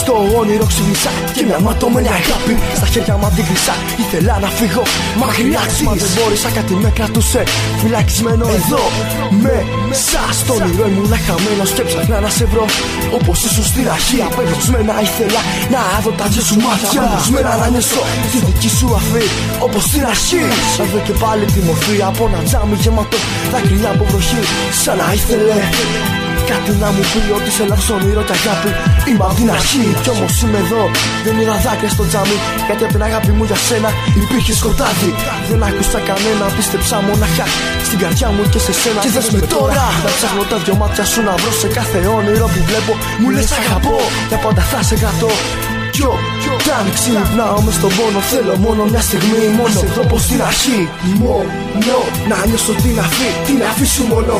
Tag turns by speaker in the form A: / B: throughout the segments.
A: στο όνειρο ξύπνησα και μια ματωμένη αγάπη. Στα χέρια μου αντίκρισα Ήθελα να φύγω. Μακριά της Μα δεν μπόρεσα κάτι με κρατούσε. Φυλακισμένο εδώ Μέσα. Στον όνειρο ήμουν χαμένος Και ψάχνα να σε βρω. Όπως ήσουν στην αρχή Απεγνωσμένα ήθελα να δω τα δυο σου μάτια. Απεγνωσμένα να νιώσω τη δική σου αφή Όπως στην αρχή Να δω και πάλι τη μορφή Από ένα τζάμι γεμάτο δάκρυα από βροχή Σαν να ήθελε Κάτι να μου πει ότι σε λάθος όνειρο και αγάπη Είμαι από την αρχή. Κι όμως είμαι εδώ Δεν είδα δάκρυα στο τζάμι. Γιατί από την αγάπη μου για σένα υπήρχε σκοτάδι. Δεν άκουσα κανένα, πίστεψα μοναχά Στην καρδιά μου και σε σένα. Και δες με τώρα. Να ψάχνω τα δυο μάτια σου να βρω σε κάθε όνειρο που βλέπω. Μου λες αγαπώ, για πάντα θα σε κρατώ κι όταν ξυπνάω μες στον πόνο Θέλω μόνο μια στιγμή. Μόνο σε δω πως στην αρχή Μόνο να νιώσω την αφή Την αφή σου μόνο.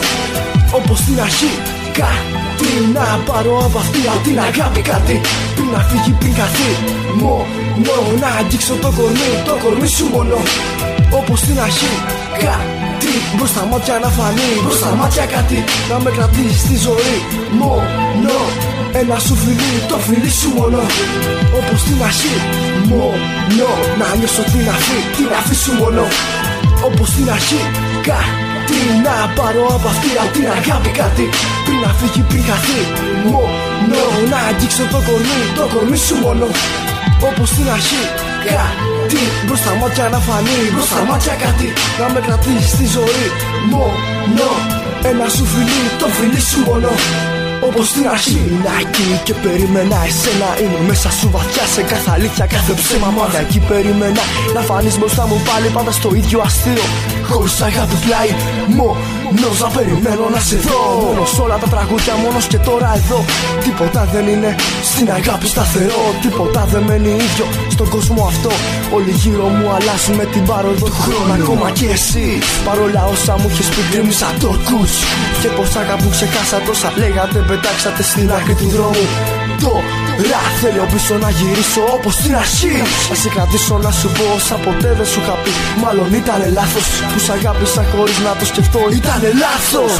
A: Όπως στην αρχή Κάτι να πάρω από αυτή από την αγάπη κάτι. Πριν να φύγει πριν καθεί Μόνο να αγγίξω το κορμί Το κορμί σου μόνο Όπως στην αρχή Κάτι μπροστά μάτια να φανεί Μπροστά μάτια κάτι. Να με κρατήσεις στη ζωή Μόνο ένα σου φιλί, το φιλί σου μόνο Όπως στην αρχή Μόνο να νιώσω την αφή Την αφή σου μόνο Όπως στην αρχή Κάτι να πάρω από αυτή από την αγάπη κάτι. Πριν να φύγει πριν χαθεί Μόνο να αγγίξω το κορμί Το κορμί σου μόνο. Όπως στην αρχή Κάτι μπροστά μάτια να φανεί Μπροστά μάτια κάτι. Να με κρατήσεις στη ζωή Μόνο ένα σου φιλί Το φιλί σου μόνο. Όπως στην αρχή Να εκεί και περίμενα εσένα Ήμουν μέσα σου βαθιά σε κάθε αλήθεια, κάθε ψέμα. Μα εκεί περίμενα να φανείς μπροστά μου πάλι Πάντα στο ίδιο αστείο Χωρίς αγάπη πλάι Μόνος να περιμένω να σε δω. Μόνος όλα τα τραγούδια μόνος και τώρα εδώ. Τίποτα δεν είναι στην αγάπη σταθερό. Τίποτα δεν μένει ίδιο στον κόσμο αυτό. Όλοι γύρω μου αλλάζουν με την πάροδο του χρόνου. Ακόμα και εσύ Παρόλα όσα μου είχες πει γκρίμισα το ακούς Και πως αγάπη ξεχάσα τόσα λέγατε πετάξατε στην άκρη του δρόμου Τώρα θέλω πίσω να γυρίσω όπως στην αρχή. Να σε κρατήσω να σου πω όσα ποτέ δεν σου είχα πει. Μάλλον ήτανε λάθος. Που σ' αγάπησα χωρίς να το σκεφτώ Ήτανε λάθος.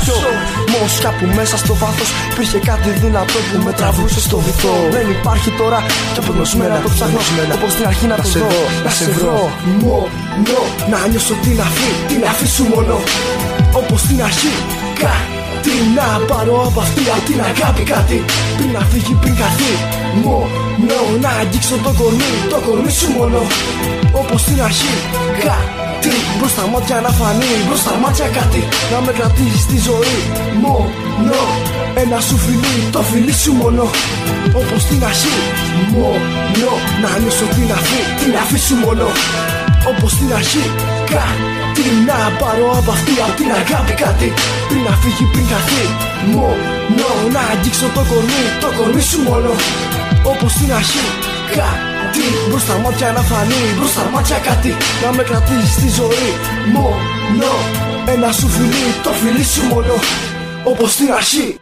A: Όμως κάπου μέσα στο βάθος υπήρχε κάτι δυνατό που με τραβούσε στο βυθό. Δεν υπάρχει τώρα και απογνωσμένα το ψάχνω Όπως στην αρχή να το δω, να σε βρω. Μόνο να νιώσω την αφή, την αφή σου μόνο. Όπως στην αρχή τι να πάρω από αυτή από την αγάπη κάτι. Πριν να φύγει πριν καθεί Μόνο να αγγίξω το κορμί Το κορμί σου μόνο. Όπως στην αρχή Κάτι μπροστά μάτια να φανεί Μπροστά μάτια κάτι. Να με κρατήσεις στη ζωή Μόνο ένα σου φιλί Το φιλί σου μόνο. Όπως στην αρχή Μόνο να νιώσω την αφή Την αφή σου μόνο. Όπως στην αρχή τι να πάρω από αυτή από την αγάπη κάτι. Πριν να φύγει πριν χαθεί Μόνο να αγγίξω το κορμί Το κορμί σου μόνο. Όπως στην αρχή Κάτι μπροστά μάτια να φανεί Μπροστά μάτια κάτι. Να με κρατήσεις στη ζωή Μόνο ένα σου φιλί Το φιλί σου μόνο. Όπως στην αρχή